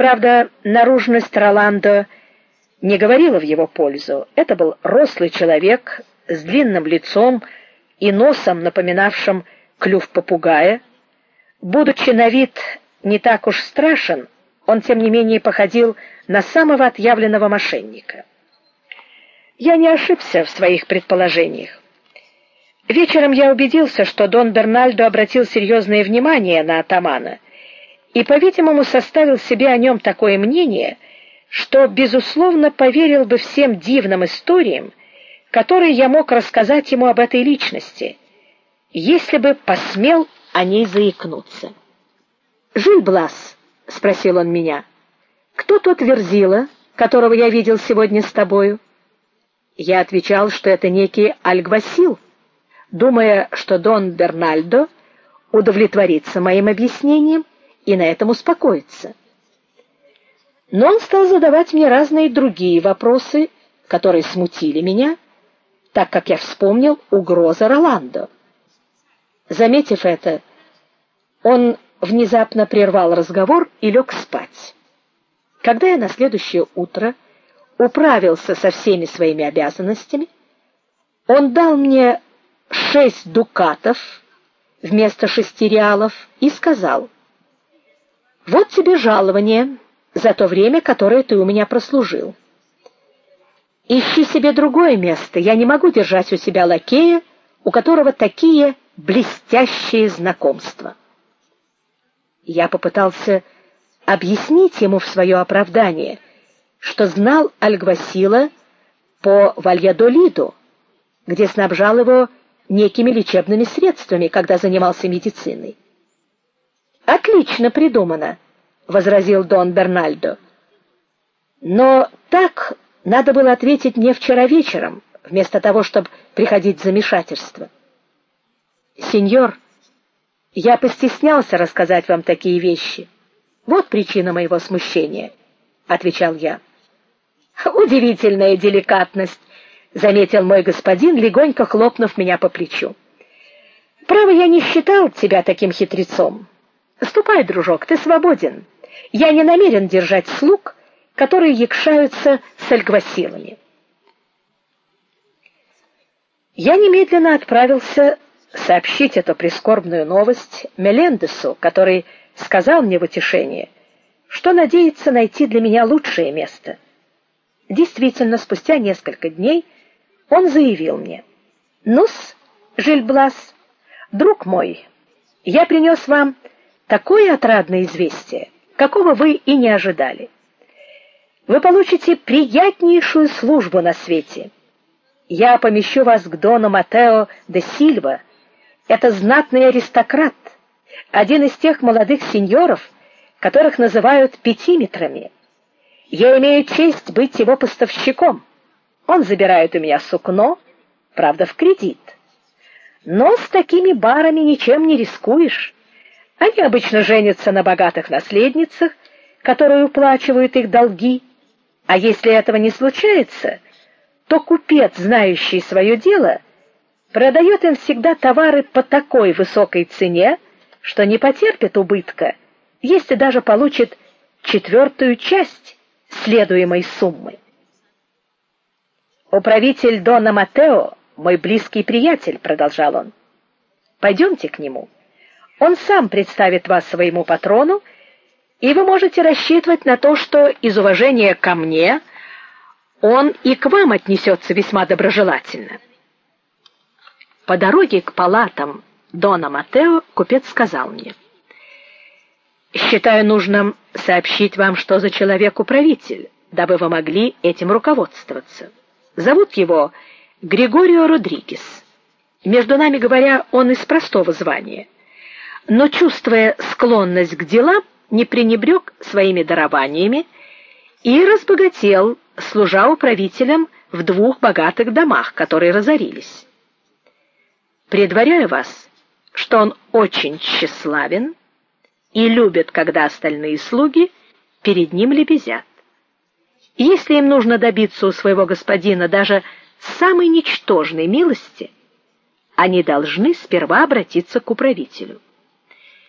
Правда, наружность Роландо не говорила в его пользу. Это был рослый человек с длинным лицом и носом, напоминавшим клюв попугая. Будучи на вид не так уж страшен, он тем не менее походил на самого отъявленного мошенника. Я не ошибся в своих предположениях. Вечером я убедился, что Дон Бернальдо обратил серьезное внимание на атамана и, по-видимому, составил себе о нем такое мнение, что безусловно поверил бы всем дивным историям, которые я мог рассказать ему об этой личности, если бы посмел о ней заикнуться. "Жиль Блас", спросил он меня. "Кто тот Верзила, которого я видел сегодня с тобою?" Я отвечал, что это некий Альгвасил, думая, что Дон Бернальдо удовлетворится моим объяснением и на этом успокоится. Но он стал задавать мне разные другие вопросы, которые смутили меня, так как я вспомнил угрозу Роландо. Заметив это, он внезапно прервал разговор и лег спать. Когда я на следующее утро управился со всеми своими обязанностями, он дал мне шесть дукатов вместо шести реалов и сказал: "Вот тебе жалование за то время, которое ты у меня прослужил. Ищи себе другое место. Я не могу держать у себя лакея, у которого такие блестящие знакомства". Я попытался объяснить ему в свое оправдание, что знал Альгвасила по Вальядолиду, где снабжал его некими лечебными средствами, когда занимался медициной. Отлично придумано, возразил Дон Бернальдо. Но так надо было ответить мне вчера вечером, вместо того, чтобы приходить в замешательство. Сеньор, я постеснялся рассказать вам такие вещи. Вот причина моего смущения, отвечал я. Удивительная деликатность, заметил мой господин, легонько хлопнув меня по плечу. Право, я не считал тебя таким хитрецом. Ступай, дружок, ты свободен. Я не намерен держать слуг, которые якшаются с альгвасилами. Я немедленно отправился сообщить эту прискорбную новость Мелендесу, который сказал мне в утешение, что надеется найти для меня лучшее место. Действительно, спустя несколько дней он заявил мне: "Ну-с, Жильблас, друг мой, я принес вам такое отрадное известие, какого вы и не ожидали. Вы получите приятнейшую службу на свете. Я помещу вас к дону Матео де Сильва. Это знатный аристократ, один из тех молодых сеньоров, которых называют пятиметрами. Я имею честь быть его поставщиком. Он забирает у меня сукно, правда, в кредит. Но с такими барами ничем не рискуешь. Они обычно женятся на богатых наследницах, которые уплачивают их долги. А если этого не случается, то купец, знающий свое дело, продает им всегда товары по такой высокой цене, что не потерпит убытка, если даже получит четвертую часть следуемой суммы. Управитель Дона Матео мой близкий приятель, продолжал он. Пойдемте к нему. Он сам представит вас своему патрону, и вы можете рассчитывать на то, что из уважения ко мне он и к вам отнесется весьма доброжелательно. По дороге к палатам Дона Матео купец сказал мне: "Считаю нужным сообщить вам, что за человек управитель, дабы вы могли этим руководствоваться". Зовут его Григорио Родригес. Между нами говоря, он из простого звания, но чувствуя склонность к делам, не пренебрег своими дарованиями и разбогател, служа управителем в двух богатых домах, которые разорились. Предваряю вас, что он очень тщеславен и любит, когда остальные слуги перед ним лебезят. Если им нужно добиться у своего господина даже самой ничтожной милости, они должны сперва обратиться к управителю.